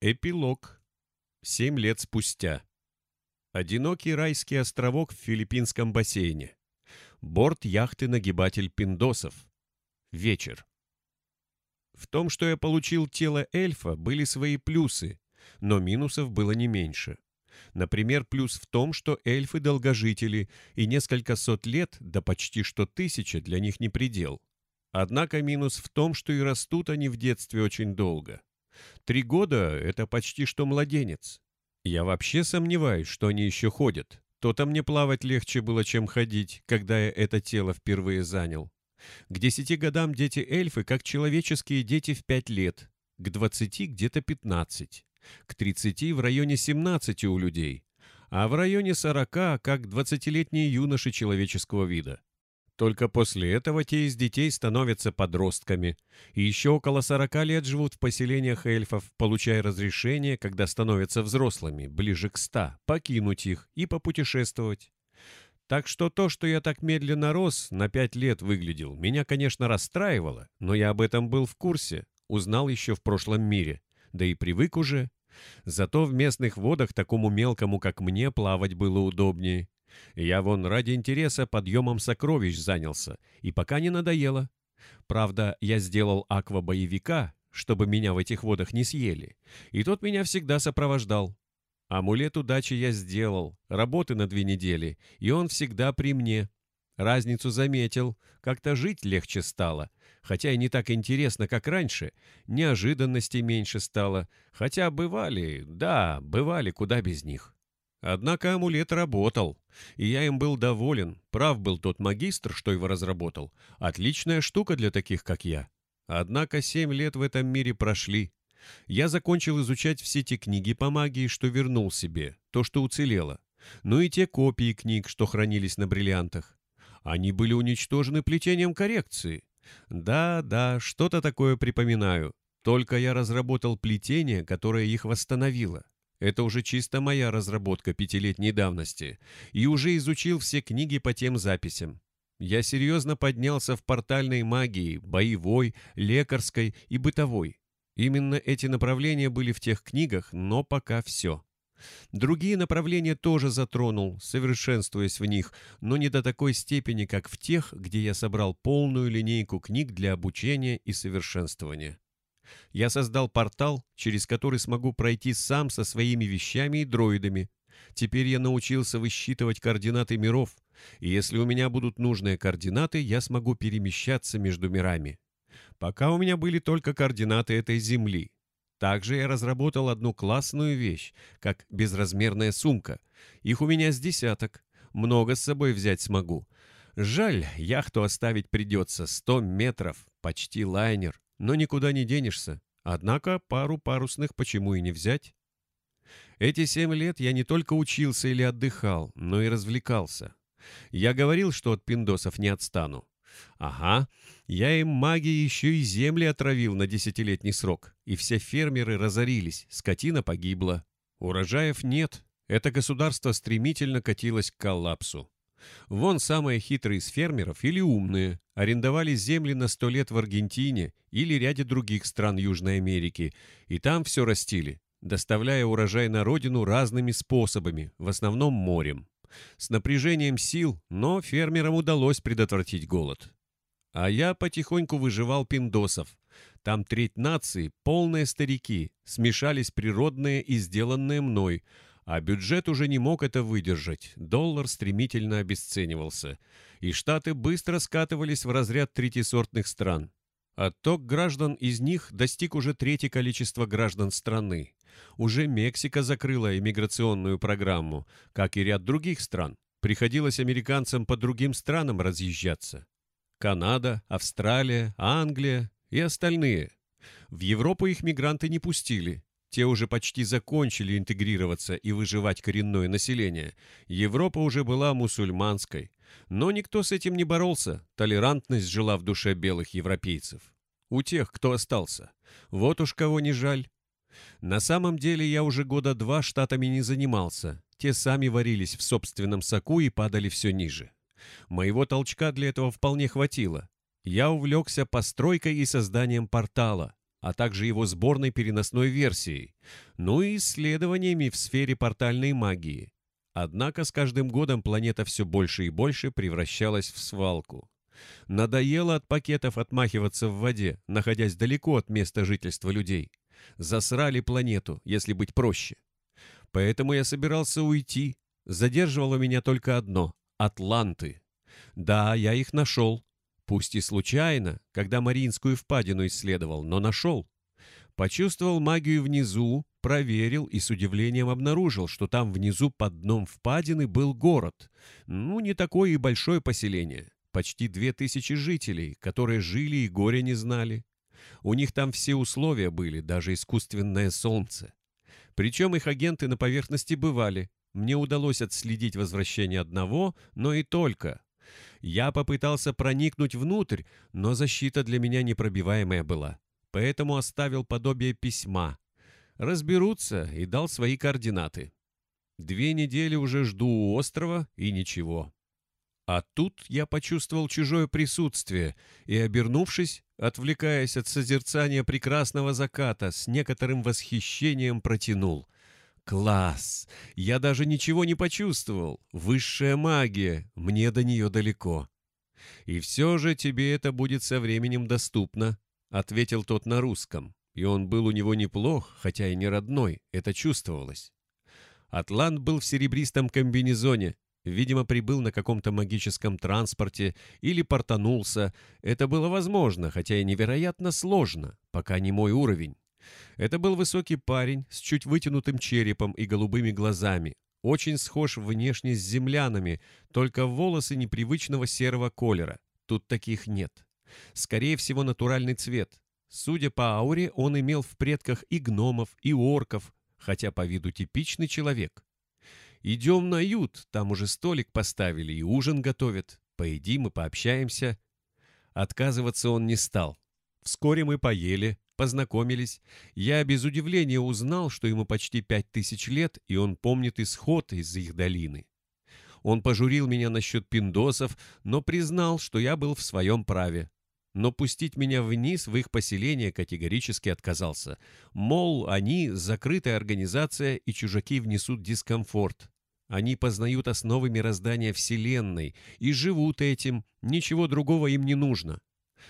Эпилог. Семь лет спустя. Одинокий райский островок в филиппинском бассейне. Борт яхты «Нагибатель Пиндосов». Вечер. В том, что я получил тело эльфа, были свои плюсы, но минусов было не меньше. Например, плюс в том, что эльфы долгожители, и несколько сот лет, да почти что тысяча, для них не предел. Однако минус в том, что и растут они в детстве очень долго. Три года — это почти что младенец. Я вообще сомневаюсь, что они еще ходят. То-то мне плавать легче было, чем ходить, когда я это тело впервые занял. К десяти годам дети-эльфы, как человеческие дети в пять лет. К двадцати где-то пятнадцать. К тридцати в районе семнадцати у людей. А в районе сорока, как двадцатилетние юноши человеческого вида. Только после этого те из детей становятся подростками, и еще около 40 лет живут в поселениях эльфов, получая разрешение, когда становятся взрослыми, ближе к 100, покинуть их и попутешествовать. Так что то, что я так медленно рос, на пять лет выглядел, меня, конечно, расстраивало, но я об этом был в курсе, узнал еще в прошлом мире, да и привык уже. Зато в местных водах такому мелкому, как мне, плавать было удобнее. Я вон ради интереса подъемом сокровищ занялся, и пока не надоело. Правда, я сделал аквабоевика, чтобы меня в этих водах не съели, и тот меня всегда сопровождал. Амулет удачи я сделал, работы на две недели, и он всегда при мне. Разницу заметил, как-то жить легче стало, хотя и не так интересно, как раньше, неожиданностей меньше стало, хотя бывали, да, бывали куда без них. Однако амулет работал, и я им был доволен. Прав был тот магистр, что его разработал. Отличная штука для таких, как я. Однако семь лет в этом мире прошли. Я закончил изучать все те книги по магии, что вернул себе, то, что уцелело. Ну и те копии книг, что хранились на бриллиантах. Они были уничтожены плетением коррекции. Да, да, что-то такое припоминаю. Только я разработал плетение, которое их восстановило. Это уже чисто моя разработка пятилетней давности. И уже изучил все книги по тем записям. Я серьезно поднялся в портальной магии, боевой, лекарской и бытовой. Именно эти направления были в тех книгах, но пока все. Другие направления тоже затронул, совершенствуясь в них, но не до такой степени, как в тех, где я собрал полную линейку книг для обучения и совершенствования. Я создал портал, через который смогу пройти сам со своими вещами и дроидами. Теперь я научился высчитывать координаты миров, и если у меня будут нужные координаты, я смогу перемещаться между мирами. Пока у меня были только координаты этой Земли. Также я разработал одну классную вещь, как безразмерная сумка. Их у меня с десяток. Много с собой взять смогу. Жаль, яхту оставить придется. Сто метров, почти лайнер но никуда не денешься. Однако пару парусных почему и не взять? Эти семь лет я не только учился или отдыхал, но и развлекался. Я говорил, что от пиндосов не отстану. Ага, я им магией еще и земли отравил на десятилетний срок, и все фермеры разорились, скотина погибла. Урожаев нет, это государство стремительно катилось к коллапсу. Вон самые хитрые из фермеров или умные арендовали земли на сто лет в Аргентине или ряде других стран Южной Америки, и там все растили, доставляя урожай на родину разными способами, в основном морем. С напряжением сил, но фермерам удалось предотвратить голод. А я потихоньку выживал пиндосов. Там треть нации, полные старики, смешались природные и сделанные мной – а бюджет уже не мог это выдержать, доллар стремительно обесценивался, и Штаты быстро скатывались в разряд третьесортных стран. Отток граждан из них достиг уже третье количество граждан страны. Уже Мексика закрыла иммиграционную программу, как и ряд других стран. Приходилось американцам по другим странам разъезжаться. Канада, Австралия, Англия и остальные. В Европу их мигранты не пустили, те уже почти закончили интегрироваться и выживать коренное население. Европа уже была мусульманской. Но никто с этим не боролся. Толерантность жила в душе белых европейцев. У тех, кто остался. Вот уж кого не жаль. На самом деле я уже года два штатами не занимался. Те сами варились в собственном соку и падали все ниже. Моего толчка для этого вполне хватило. Я увлекся постройкой и созданием портала. А также его сборной переносной версией, ну и исследованиями в сфере портальной магии. Однако с каждым годом планета все больше и больше превращалась в свалку. Надоело от пакетов отмахиваться в воде, находясь далеко от места жительства людей. Засрали планету, если быть проще. Поэтому я собирался уйти. Задерживало меня только одно — Атланты. Да, я их нашел. Пусть и случайно, когда Мариинскую впадину исследовал, но нашел. Почувствовал магию внизу, проверил и с удивлением обнаружил, что там внизу под дном впадины был город. Ну, не такое и большое поселение. Почти две тысячи жителей, которые жили и горя не знали. У них там все условия были, даже искусственное солнце. Причем их агенты на поверхности бывали. Мне удалось отследить возвращение одного, но и только. Я попытался проникнуть внутрь, но защита для меня непробиваемая была. Поэтому оставил подобие письма. Разберутся и дал свои координаты. Две недели уже жду у острова, и ничего. А тут я почувствовал чужое присутствие и, обернувшись, отвлекаясь от созерцания прекрасного заката, с некоторым восхищением протянул. «Класс! Я даже ничего не почувствовал. Высшая магия. Мне до нее далеко». «И все же тебе это будет со временем доступно», — ответил тот на русском. И он был у него неплох, хотя и не родной, это чувствовалось. Атлант был в серебристом комбинезоне, Видимо, прибыл на каком-то магическом транспорте или портанулся. Это было возможно, хотя и невероятно сложно, пока не мой уровень. Это был высокий парень с чуть вытянутым черепом и голубыми глазами, очень схож внешне с землянами, только волосы непривычного серого колера. Тут таких нет. Скорее всего, натуральный цвет. Судя по ауре, он имел в предках и гномов, и орков, хотя по виду типичный человек. Идем на ют, там уже столик поставили и ужин готовят. Поедим и пообщаемся». Отказываться он не стал. Вскоре мы поели, познакомились. Я без удивления узнал, что ему почти пять тысяч лет, и он помнит исход из их долины. Он пожурил меня насчет пиндосов, но признал, что я был в своем праве. Но пустить меня вниз в их поселение категорически отказался. Мол, они — закрытая организация, и чужаки внесут дискомфорт. Они познают основы мироздания Вселенной и живут этим, ничего другого им не нужно.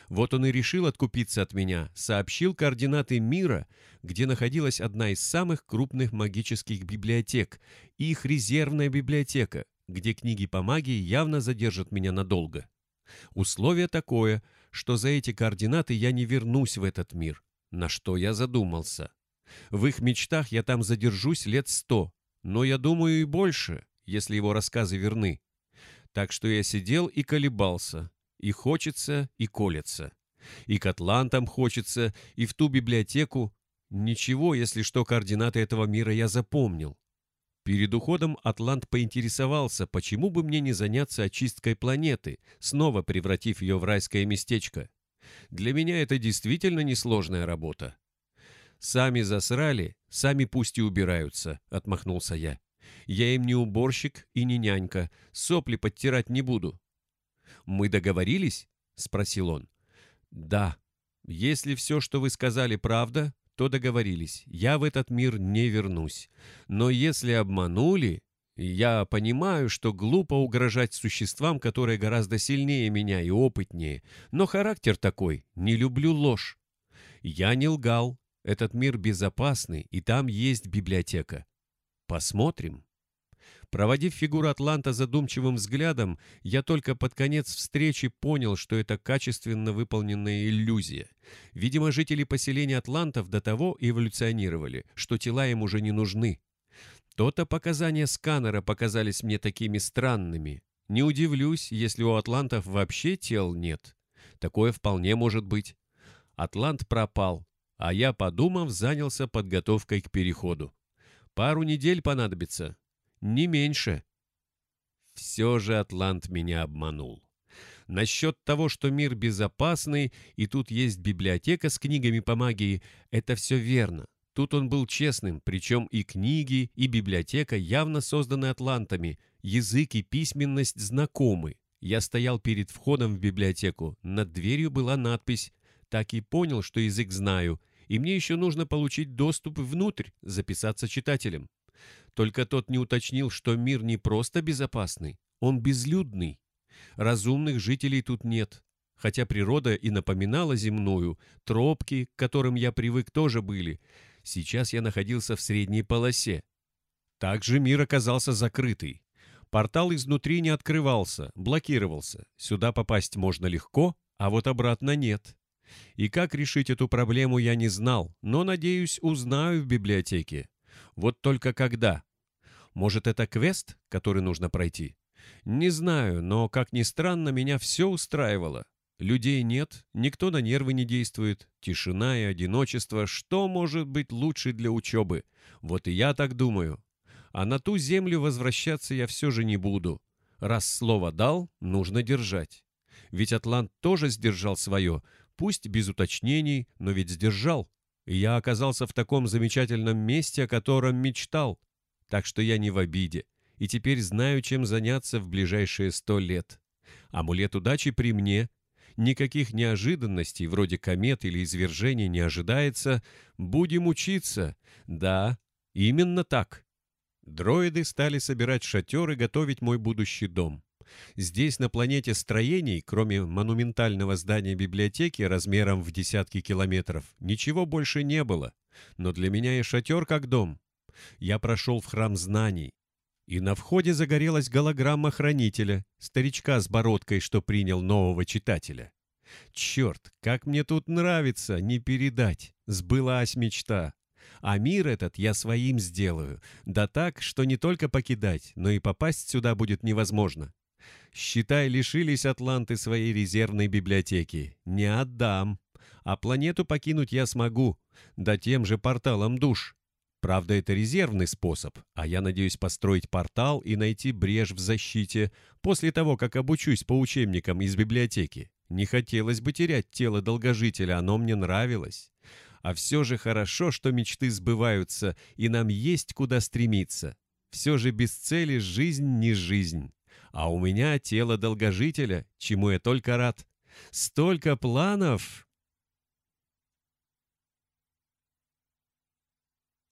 Вот он и решил откупиться от меня, сообщил координаты мира, где находилась одна из самых крупных магических библиотек, их резервная библиотека, где книги по магии явно задержат меня надолго. Условие такое, что за эти координаты я не вернусь в этот мир, на что я задумался. В их мечтах я там задержусь лет сто, но я думаю и больше, если его рассказы верны. Так что я сидел и колебался, и хочется, и колется. И к Атлантам хочется, и в ту библиотеку. Ничего, если что, координаты этого мира я запомнил. Перед уходом Атлант поинтересовался, почему бы мне не заняться очисткой планеты, снова превратив ее в райское местечко. Для меня это действительно несложная работа. «Сами засрали, сами пусть и убираются», — отмахнулся я. «Я им не уборщик и не нянька, сопли подтирать не буду». «Мы договорились?» — спросил он. «Да. Если все, что вы сказали, правда, то договорились, я в этот мир не вернусь. Но если обманули, я понимаю, что глупо угрожать существам, которые гораздо сильнее меня и опытнее, но характер такой, не люблю ложь. Я не лгал, этот мир безопасный, и там есть библиотека. Посмотрим. Проводив фигуру Атланта задумчивым взглядом, я только под конец встречи понял, что это качественно выполненная иллюзия. Видимо, жители поселения Атлантов до того эволюционировали, что тела им уже не нужны. То-то показания сканера показались мне такими странными. Не удивлюсь, если у атлантов вообще тел нет. Такое вполне может быть. Атлант пропал, а я, подумав, занялся подготовкой к переходу. Пару недель понадобится, не меньше. Все же Атлант меня обманул. Насчет того, что мир безопасный, и тут есть библиотека с книгами по магии, это все верно. Тут он был честным, причем и книги, и библиотека явно созданы атлантами, язык и письменность знакомы. Я стоял перед входом в библиотеку, над дверью была надпись, так и понял, что язык знаю, И мне еще нужно получить доступ внутрь, записаться читателем. Только тот не уточнил, что мир не просто безопасный, он безлюдный. Разумных жителей тут нет, хотя природа и напоминала земную, тропки, к которым я привык, тоже были. Сейчас я находился в средней полосе. Также мир оказался закрытый. Портал изнутри не открывался, блокировался. Сюда попасть можно легко, а вот обратно нет. И как решить эту проблему я не знал, но, надеюсь, узнаю в библиотеке. Вот только когда? Может, это квест, который нужно пройти? Не знаю, но, как ни странно, меня все устраивало. Людей нет, никто на нервы не действует, тишина и одиночество. Что может быть лучше для учебы? Вот и я так думаю. А на ту землю возвращаться я все же не буду. Раз слово дал, нужно держать. Ведь Атлант тоже сдержал свое, пусть без уточнений, но ведь сдержал. Я оказался в таком замечательном месте, о котором мечтал. Так что я не в обиде. И теперь знаю, чем заняться в ближайшие сто лет. Амулет удачи при мне. Никаких неожиданностей, вроде комет или извержений, не ожидается. Будем учиться. Да, именно так. Дроиды стали собирать шатер и готовить мой будущий дом. Здесь, на планете строений, кроме монументального здания библиотеки размером в десятки километров, ничего больше не было. Но для меня и шатер как дом. Я прошел в храм знаний. И на входе загорелась голограмма хранителя, старичка с бородкой, что принял нового читателя. Черт, как мне тут нравится, не передать. Сбылась мечта. А мир этот я своим сделаю. Да так, что не только покидать, но и попасть сюда будет невозможно. Считай, лишились атланты своей резервной библиотеки. Не отдам. А планету покинуть я смогу. Да тем же порталом душ. Правда, это резервный способ, а я надеюсь построить портал и найти брешь в защите после того, как обучусь по учебникам из библиотеки. Не хотелось бы терять тело долгожителя, оно мне нравилось. А все же хорошо, что мечты сбываются, и нам есть куда стремиться. Все же без цели жизнь не жизнь. А у меня тело долгожителя, чему я только рад. Столько планов!